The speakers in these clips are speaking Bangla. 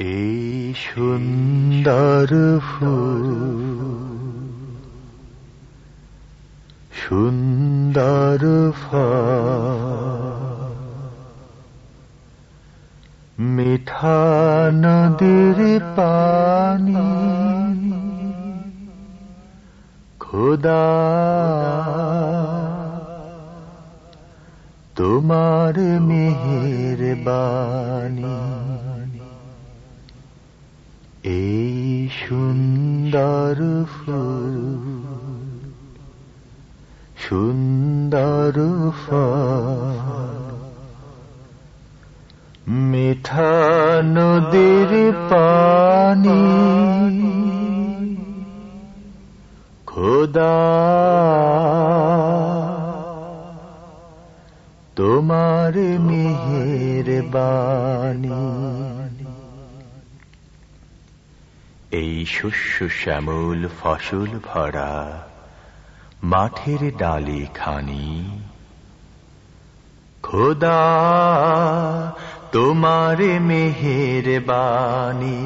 এই সুন্দর ফুল সুন্দর মিঠা নদীর পানি খোদা তোমার মেহের বাণী এই সুন্দর ফুল সুন্দর মিঠা নদীর পানি খোদা তোমার মেহের বাণী। এই শস্য শ্যামল ফসল ভরা মাঠের ডালে খানি। খোদা, তোমার মেহের বাণী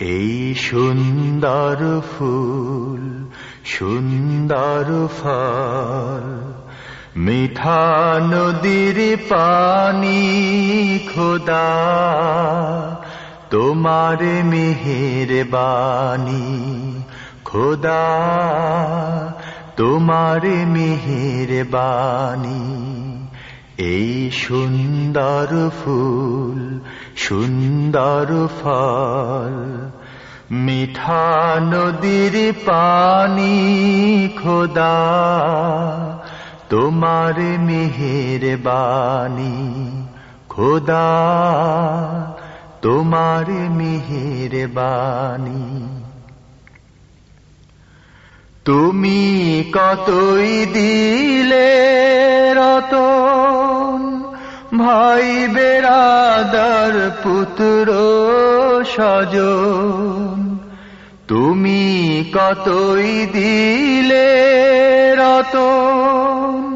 এই সুন্দর ফুল, সুন্দর ফল, মিঠা নদীর পানি, খোদা। তোমার মেহের বাণী খোদা, তোমার মেহের বাণী এই সুন্দর ফুল, সুন্দর ফল, মিঠা নদীর পানি, খোদা, তোমার মেহের বাণী খোদা তোমার মেহের বাণী তুমি কতই দিলে রতন, ভাই বেড়াদার পুত্র সজন তুমি কতই দিলে রতন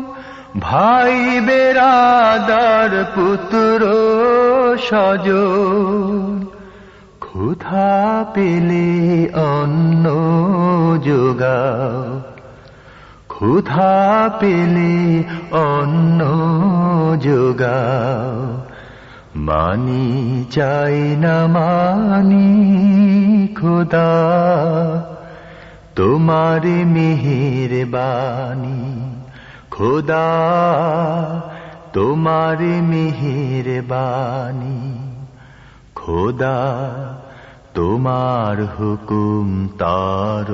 ভাই বেড়াদার পুত্র সজন ক্ষুধা পেলে অন্ন যোগাও। ক্ষুধা পেলে অন্ন যোগাও। মানি চাই না মানি খোদা তোমার মেহের বাণী খোদা তোমার মেহের বাণী খোদা, তোমার হুকুম তার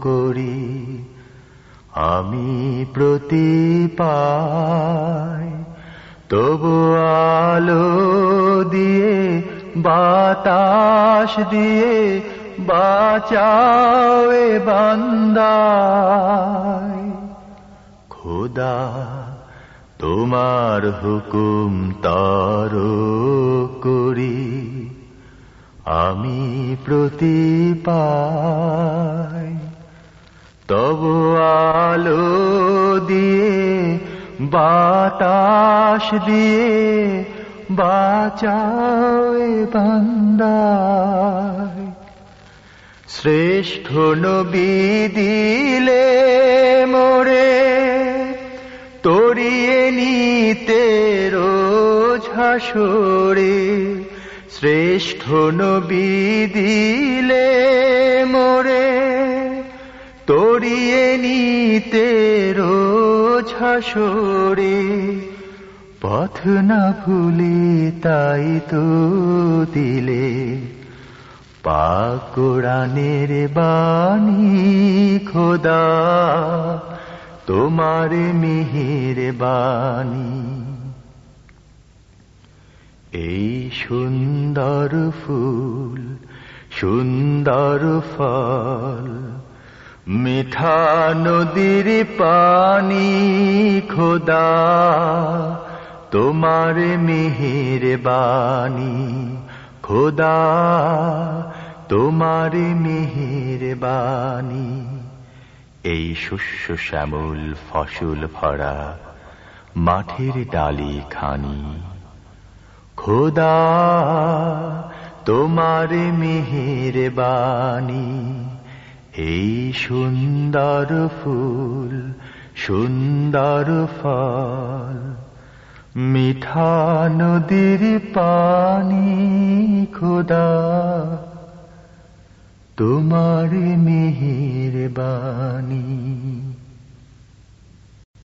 করি। আমি প্রতি পাই তবু আলো দিয়ে, বাতাস দিয়ে বাঁচাওয়ে বান্দায় খোদা, তোমার হুকুম তার করি। আমি প্রতি তব আলো দিয়ে, বাতাস দিয়ে বাঁচায় বান্দায়। শ্রেষ্ঠ নবী দিলে নিতে রোজ শ্রেষ্ঠ নবী দিলে মোরে, তরিয়ে নিতে রোজ হাসরে। পথ না ভুলি তাই তো দিলে। পাকুরানের বাণী খোদা তোমার মিহির বাণী এই সুন্দর ফুল, সুন্দর ফল, মিঠা নদীর পানি খোদা, তোমার মিহির বাণী খোদা, তোমার মিহির বাণী এই শস্য শ্যামল ফসল ভরা মাঠের ডালি খানি। খোদা, তোমার মেহের বাণী এই সুন্দর ফুল, সুন্দর ফল। মিঠা নদীর পানি, খোদা তোমার মেহের বাণী